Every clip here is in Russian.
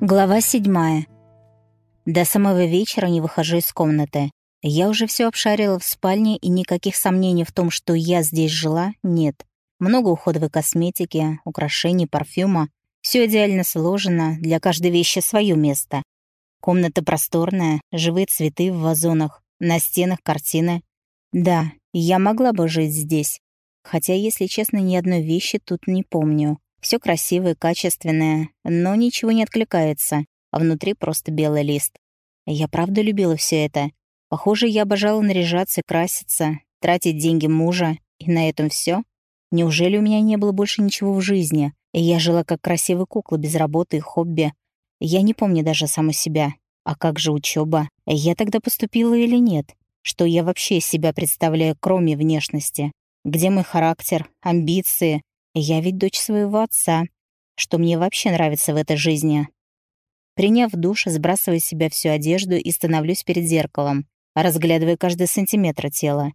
Глава седьмая. До самого вечера не выхожу из комнаты. Я уже все обшарила в спальне, и никаких сомнений в том, что я здесь жила, нет. Много уходовой косметики, украшений, парфюма. Все идеально сложено, для каждой вещи свое место. Комната просторная, живые цветы в вазонах, на стенах картины. Да, я могла бы жить здесь. Хотя, если честно, ни одной вещи тут не помню. Все красивое, качественное, но ничего не откликается, а внутри просто белый лист. Я правда любила все это. Похоже, я обожала наряжаться, краситься, тратить деньги мужа, и на этом все. Неужели у меня не было больше ничего в жизни, и я жила как красивая кукла без работы и хобби? Я не помню даже саму себя. А как же учеба? Я тогда поступила или нет? Что я вообще себя представляю, кроме внешности? Где мой характер, амбиции, я ведь дочь своего отца. Что мне вообще нравится в этой жизни? Приняв душ, сбрасываю с себя всю одежду и становлюсь перед зеркалом, разглядывая каждый сантиметр тела.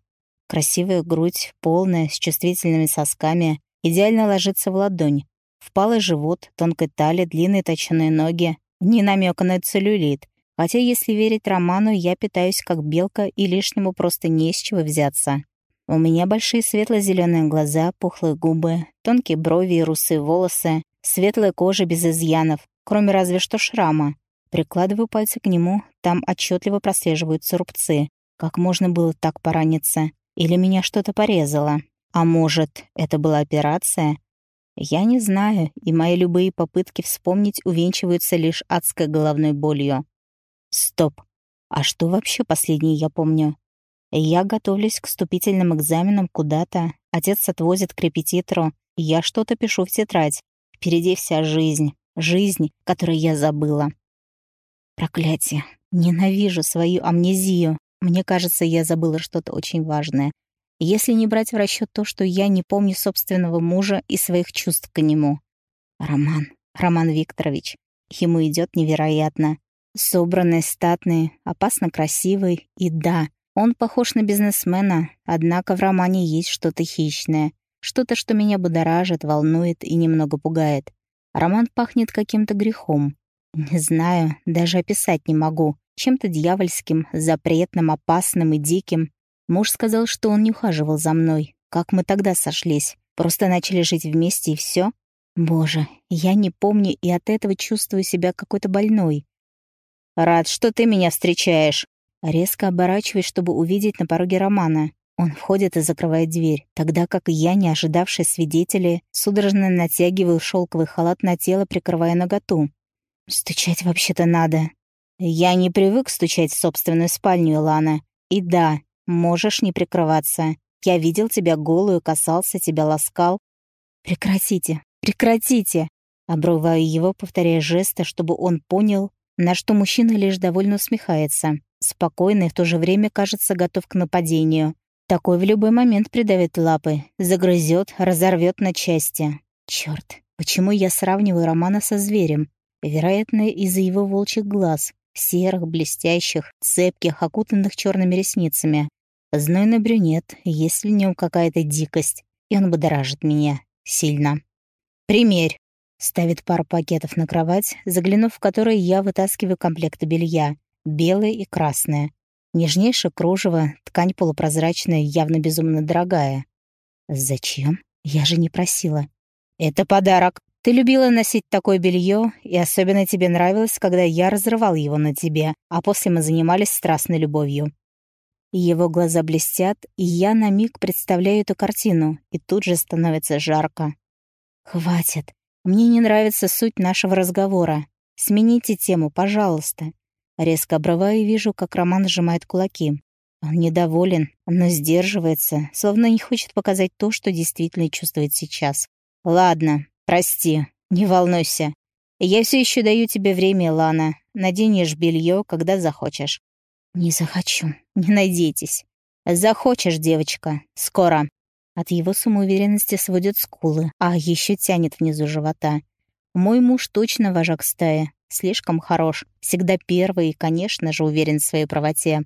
Красивая грудь, полная, с чувствительными сосками, идеально ложится в ладонь. Впалый живот, тонкая талия, длинные точеные ноги. Ни намека на целлюлит. Хотя, если верить роману, я питаюсь как белка, и лишнему просто не с чего взяться. У меня большие светло-зеленые глаза, пухлые губы, тонкие брови и русые волосы, светлая кожа без изъянов, кроме разве что шрама. Прикладываю пальцы к нему, там отчетливо прослеживаются рубцы. Как можно было так пораниться? Или меня что-то порезало? А может, это была операция? Я не знаю, и мои любые попытки вспомнить увенчиваются лишь адской головной болью. Стоп. А что вообще последнее я помню? Я готовлюсь к вступительным экзаменам куда-то, отец отвозит к репетитору, я что-то пишу в тетрадь. Впереди вся жизнь, жизнь, которую я забыла. Проклятие. Ненавижу свою амнезию. Мне кажется, я забыла что-то очень важное. Если не брать в расчет то, что я не помню собственного мужа и своих чувств к нему. Роман. Роман Викторович. Ему идет невероятно. Собранный, статный, опасно красивый и, да, он похож на бизнесмена, однако в романе есть что-то хищное, что-то, что меня будоражит, волнует и немного пугает. Роман пахнет каким-то грехом. Не знаю, даже описать не могу. Чем-то дьявольским, запретным, опасным и диким. Муж сказал, что он не ухаживал за мной. Как мы тогда сошлись? Просто начали жить вместе и все? Боже, я не помню и от этого чувствую себя какой-то больной. «Рад, что ты меня встречаешь», Резко оборачиваюсь, чтобы увидеть на пороге Романа. Он входит и закрывает дверь, тогда как я, не ожидавшая свидетелей, судорожно натягиваю шелковый халат на тело, прикрывая наготу. Стучать вообще-то надо. Я не привык стучать в собственную спальню, Илана. И да, можешь не прикрываться. Я видел тебя голую, касался тебя, ласкал. Прекратите, прекратите. Обрываю его, повторяя жесты, чтобы он понял, на что мужчина лишь довольно усмехается спокойный, в то же время кажется готов к нападению. Такой в любой момент придавит лапы, загрызет, разорвет на части. Черт, почему я сравниваю Романа со зверем? Вероятно, из-за его волчьих глаз, серых, блестящих, цепких, окутанных черными ресницами. Знойный брюнет, есть в нем какая-то дикость, и он будоражит меня. Сильно. «Примерь!» Ставит пару пакетов на кровать, заглянув в которые я вытаскиваю комплекты белья белое и красное. Нежнейшее кружево, ткань полупрозрачная, явно безумно дорогая. Зачем? Я же не просила. Это подарок. Ты любила носить такое белье, и особенно тебе нравилось, когда я разрывал его на тебе, а после мы занимались страстной любовью. Его глаза блестят, и я на миг представляю эту картину, и тут же становится жарко. «Хватит. Мне не нравится суть нашего разговора. Смените тему, пожалуйста. Резко обрываю и вижу, как Роман сжимает кулаки. Он недоволен, но сдерживается, словно не хочет показать то, что действительно чувствует сейчас. «Ладно, прости, не волнуйся. Я все еще даю тебе время, Лана. Наденешь белье, когда захочешь». «Не захочу, не надейтесь. Захочешь, девочка, скоро». От его самоуверенности сводят скулы, а еще тянет внизу живота. Мой муж точно вожак стаи, Слишком хорош, всегда первый и, конечно же, уверен в своей правоте.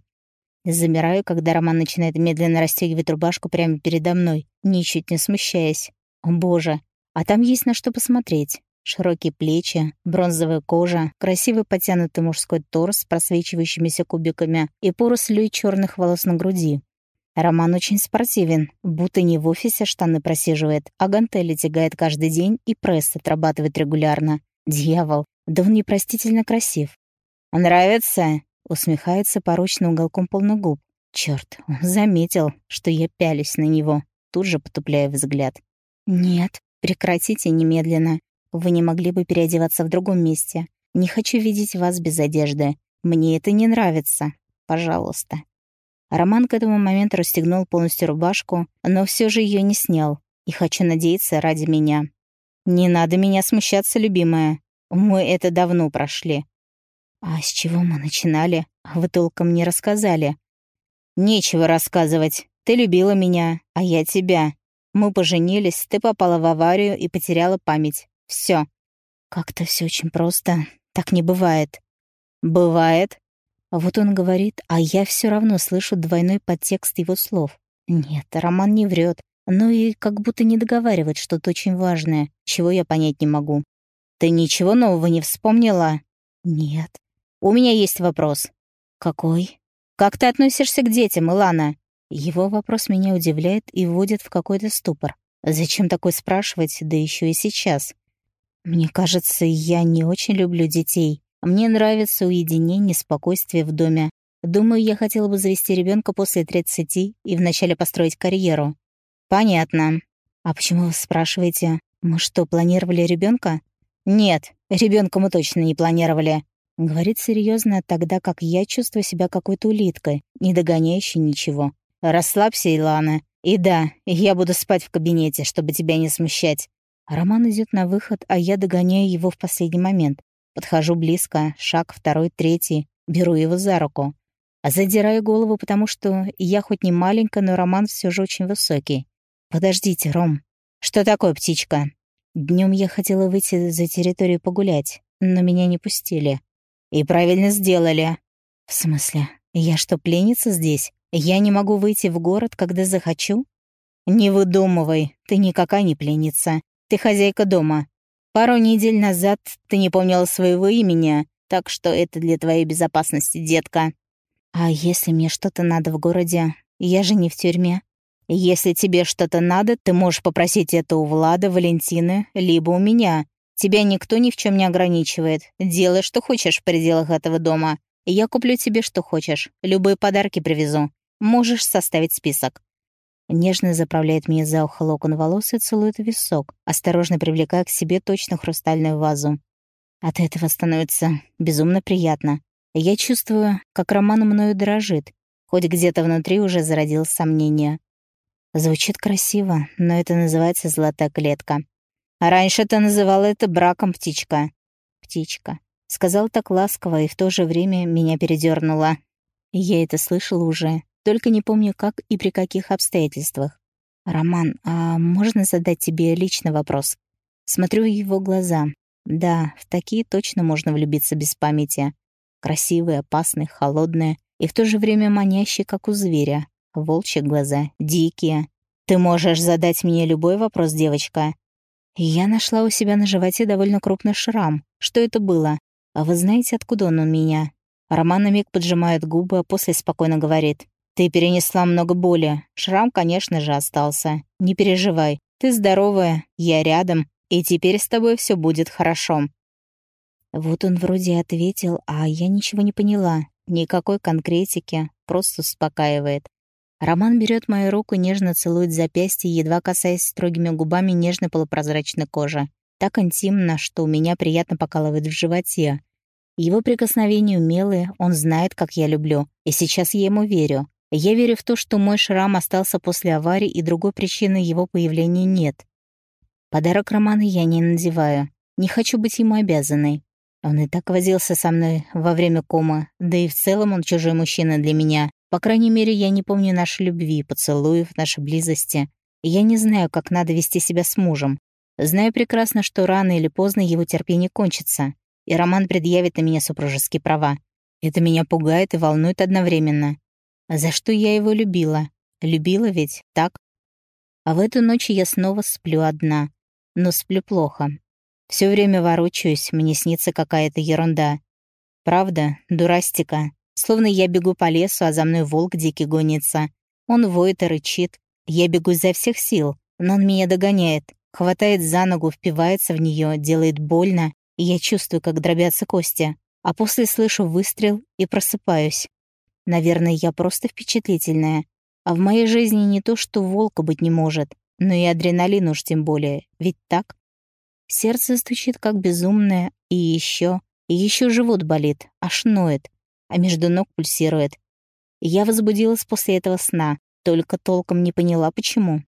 Замираю, когда Роман начинает медленно расстегивать рубашку прямо передо мной, ничуть не смущаясь. Боже, а там есть на что посмотреть. Широкие плечи, бронзовая кожа, красивый потянутый мужской торс с просвечивающимися кубиками и порослью черных волос на груди. Роман очень спортивен, будто не в офисе штаны просиживает, а гантели тягает каждый день и пресс отрабатывает регулярно. Дьявол, да он непростительно красив. «Нравится?» — усмехается порочным уголком полногуб. Черт, он заметил, что я пялюсь на него, тут же потупляя взгляд. «Нет, прекратите немедленно. Вы не могли бы переодеваться в другом месте. Не хочу видеть вас без одежды. Мне это не нравится. Пожалуйста». Роман к этому моменту расстегнул полностью рубашку, но все же ее не снял. И хочу надеяться ради меня. «Не надо меня смущаться, любимая. Мы это давно прошли». «А с чего мы начинали? Вы толком не рассказали». «Нечего рассказывать. Ты любила меня, а я тебя. Мы поженились, ты попала в аварию и потеряла память. Все. Как-то все очень просто. Так не бывает. Бывает. Вот он говорит, а я все равно слышу двойной подтекст его слов. Нет, Роман не врет, но и как будто не договаривает что-то очень важное, чего я понять не могу. Ты ничего нового не вспомнила? Нет. У меня есть вопрос. Какой? Как ты относишься к детям, Илана? Его вопрос меня удивляет и вводит в какой-то ступор. Зачем такой спрашивать, да еще и сейчас? Мне кажется, я не очень люблю детей. Мне нравится уединение, спокойствие в доме. Думаю, я хотела бы завести ребенка после 30 и вначале построить карьеру. Понятно. А почему вы спрашиваете? Мы что, планировали ребенка? Нет, ребенка мы точно не планировали. Говорит серьезно, тогда как я чувствую себя какой-то улиткой, не догоняющей ничего. «Расслабься, Илана. И да, я буду спать в кабинете, чтобы тебя не смущать». Роман идет на выход, а я догоняю его в последний момент. Подхожу близко, шаг второй, третий, беру его за руку. Задираю голову, потому что я хоть не маленькая, но Роман все же очень высокий. «Подождите, Ром. Что такое, птичка?» Днем я хотела выйти за территорию погулять, но меня не пустили. «И правильно сделали». «В смысле? Я что, пленница здесь?» Я не могу выйти в город, когда захочу? Не выдумывай, ты никакая не пленница. Ты хозяйка дома. Пару недель назад ты не помнила своего имени, так что это для твоей безопасности, детка. А если мне что-то надо в городе? Я же не в тюрьме. Если тебе что-то надо, ты можешь попросить это у Влада, Валентины, либо у меня. Тебя никто ни в чем не ограничивает. Делай, что хочешь в пределах этого дома. Я куплю тебе, что хочешь. Любые подарки привезу. Можешь составить список». Нежно заправляет мне за ухо локон волос и целует висок, осторожно привлекая к себе точно хрустальную вазу. От этого становится безумно приятно. Я чувствую, как Роман мною дрожит, хоть где-то внутри уже зародилось сомнение. Звучит красиво, но это называется «золотая клетка». А раньше ты называла это браком, птичка. Птичка. Сказал так ласково и в то же время меня передернуло. Я это слышала уже, только не помню, как и при каких обстоятельствах. «Роман, а можно задать тебе личный вопрос?» Смотрю в его глаза. Да, в такие точно можно влюбиться без памяти. Красивые, опасные, холодные и в то же время манящие, как у зверя. Волчьи глаза, дикие. «Ты можешь задать мне любой вопрос, девочка?» Я нашла у себя на животе довольно крупный шрам. Что это было? А вы знаете, откуда он у меня? Роман на миг поджимает губы, а после спокойно говорит. Ты перенесла много боли. Шрам, конечно же, остался. Не переживай. Ты здоровая, я рядом, и теперь с тобой все будет хорошо. Вот он вроде ответил, а я ничего не поняла. Никакой конкретики, просто успокаивает. Роман берет мою руку, нежно целует запястье, едва касаясь строгими губами нежной полупрозрачной кожи. Так интимно, что у меня приятно покалывает в животе. Его прикосновения умелые, он знает, как я люблю, и сейчас я ему верю. Я верю в то, что мой шрам остался после аварии, и другой причины его появления нет. Подарок Романа я не надеваю. Не хочу быть ему обязанной. Он и так возился со мной во время комы, да и в целом он чужой мужчина для меня. По крайней мере, я не помню нашей любви, поцелуев, нашей близости. я не знаю, как надо вести себя с мужем. Знаю прекрасно, что рано или поздно его терпение кончится, и Роман предъявит на меня супружеские права. Это меня пугает и волнует одновременно. За что я его любила? Любила ведь, так? А в эту ночь я снова сплю одна. Но сплю плохо. Все время ворочаюсь, мне снится какая-то ерунда. Правда, дурастика. Словно я бегу по лесу, а за мной волк дикий гонится. Он воет и рычит. Я бегу изо всех сил, но он меня догоняет. Хватает за ногу, впивается в нее, делает больно, и я чувствую, как дробятся кости. А после слышу выстрел и просыпаюсь. Наверное, я просто впечатлительная. А в моей жизни не то, что волка быть не может, но и адреналин уж тем более. Ведь так? Сердце стучит как безумное, и еще, и еще живот болит, аж ноет а между ног пульсирует. Я возбудилась после этого сна, только толком не поняла, почему.